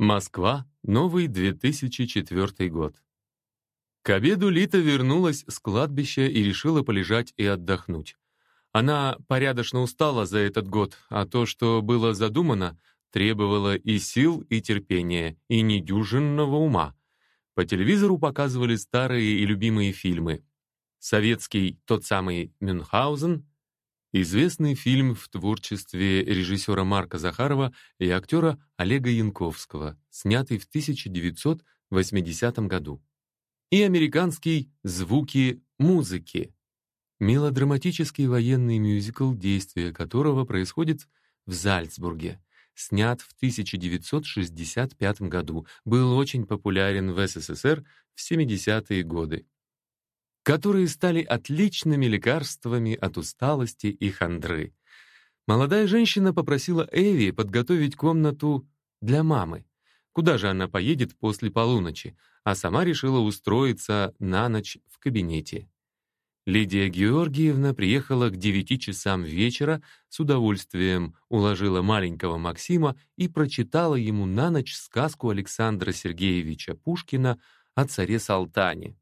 Москва, новый 2004 год. К обеду Лита вернулась с кладбища и решила полежать и отдохнуть. Она порядочно устала за этот год, а то, что было задумано, требовало и сил, и терпения, и недюжинного ума. По телевизору показывали старые и любимые фильмы. Советский тот самый «Мюнхгаузен», известный фильм в творчестве режиссера Марка Захарова и актера Олега Янковского, снятый в 1980 году. И американский «Звуки музыки», мелодраматический военный мюзикл, действие которого происходит в Зальцбурге, снят в 1965 году, был очень популярен в СССР в 70-е годы, которые стали отличными лекарствами от усталости и хандры. Молодая женщина попросила Эви подготовить комнату для мамы. Куда же она поедет после полуночи, а сама решила устроиться на ночь в кабинете. Лидия Георгиевна приехала к девяти часам вечера, с удовольствием уложила маленького Максима и прочитала ему на ночь сказку Александра Сергеевича Пушкина о царе Салтане.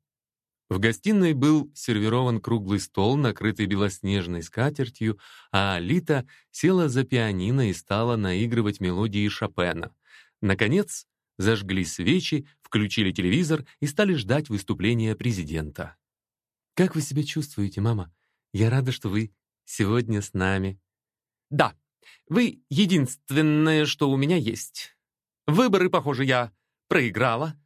В гостиной был сервирован круглый стол, накрытый белоснежной скатертью, а Алита села за пианино и стала наигрывать мелодии Шопена. Наконец, зажгли свечи, включили телевизор и стали ждать выступления президента. «Как вы себя чувствуете, мама? Я рада, что вы сегодня с нами». «Да, вы единственное, что у меня есть. Выборы, похоже, я проиграла,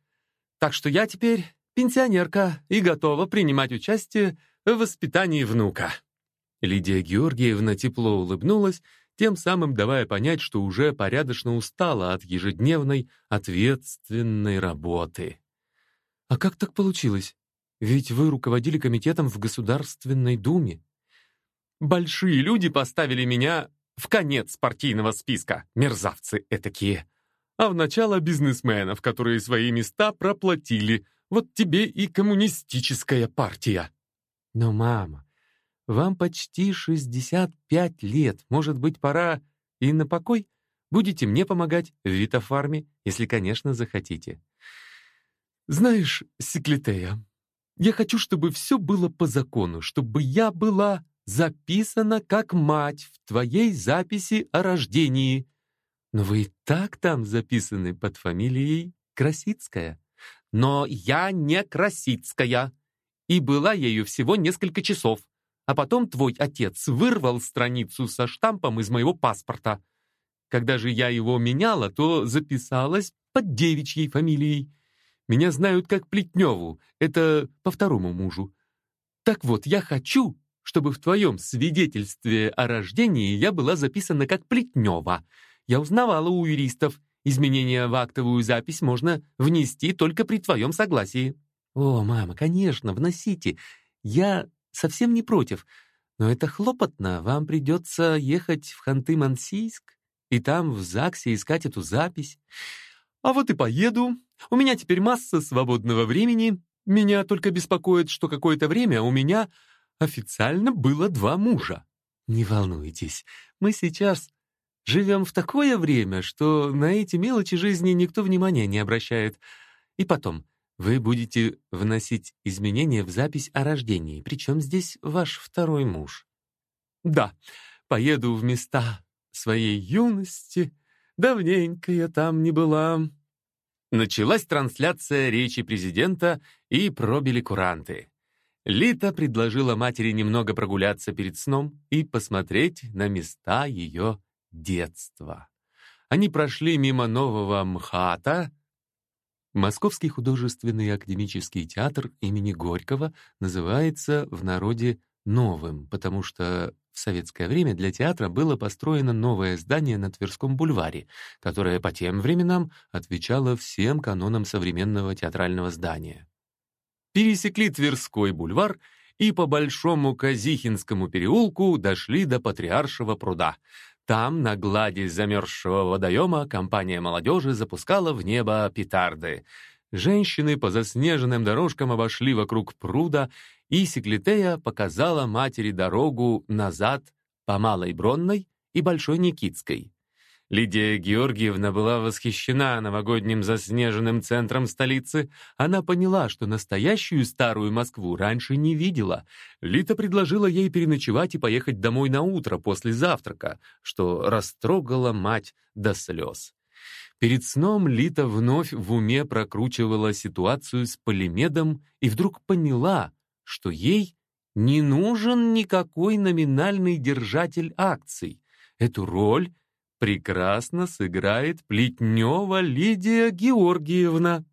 так что я теперь пенсионерка и готова принимать участие в воспитании внука». Лидия Георгиевна тепло улыбнулась, тем самым давая понять, что уже порядочно устала от ежедневной ответственной работы. «А как так получилось? Ведь вы руководили комитетом в Государственной Думе. Большие люди поставили меня в конец партийного списка, мерзавцы этакие. А в начало бизнесменов, которые свои места проплатили. Вот тебе и коммунистическая партия. Но, мама, вам почти 65 лет. Может быть, пора и на покой? Будете мне помогать в Витофарме, если, конечно, захотите. Знаешь, Секлитея, я хочу, чтобы все было по закону, чтобы я была записана как мать в твоей записи о рождении. Но вы и так там записаны под фамилией Красицкая. Но я не Красицкая, и была ею всего несколько часов. А потом твой отец вырвал страницу со штампом из моего паспорта. Когда же я его меняла, то записалась под девичьей фамилией. Меня знают как Плетневу, это по второму мужу. Так вот, я хочу, чтобы в твоем свидетельстве о рождении я была записана как Плетнева. Я узнавала у юристов, изменения в актовую запись можно внести только при твоем согласии». «О, мама, конечно, вносите. Я совсем не против. Но это хлопотно. Вам придется ехать в Ханты-Мансийск и там в ЗАГСе искать эту запись. А вот и поеду. У меня теперь масса свободного времени. Меня только беспокоит, что какое-то время у меня официально было два мужа. Не волнуйтесь, мы сейчас живем в такое время, что на эти мелочи жизни никто внимания не обращает. И потом, вы будете вносить изменения в запись о рождении, причем здесь ваш второй муж. Да, поеду в места своей юности, Давненько я там не была». Началась трансляция речи президента и пробили куранты. Лита предложила матери немного прогуляться перед сном и посмотреть на места ее детства. Они прошли мимо нового МХАТа. Московский художественный академический театр имени Горького называется в народе «новым», потому что в советское время для театра было построено новое здание на Тверском бульваре, которое по тем временам отвечало всем канонам современного театрального здания. Пересекли Тверской бульвар и по Большому Казихинскому переулку дошли до Патриаршего пруда. Там, на глади замерзшего водоема, компания молодежи запускала в небо петарды. Женщины по заснеженным дорожкам обошли вокруг пруда и Секлитея показала матери дорогу назад по Малой Бронной и Большой Никитской. Лидия Георгиевна была восхищена новогодним заснеженным центром столицы. Она поняла, что настоящую старую Москву раньше не видела. Лита предложила ей переночевать и поехать домой на утро после завтрака, что растрогала мать до слез. Перед сном Лита вновь в уме прокручивала ситуацию с Полимедом и вдруг поняла, что ей не нужен никакой номинальный держатель акций. Эту роль прекрасно сыграет Плетнева Лидия Георгиевна.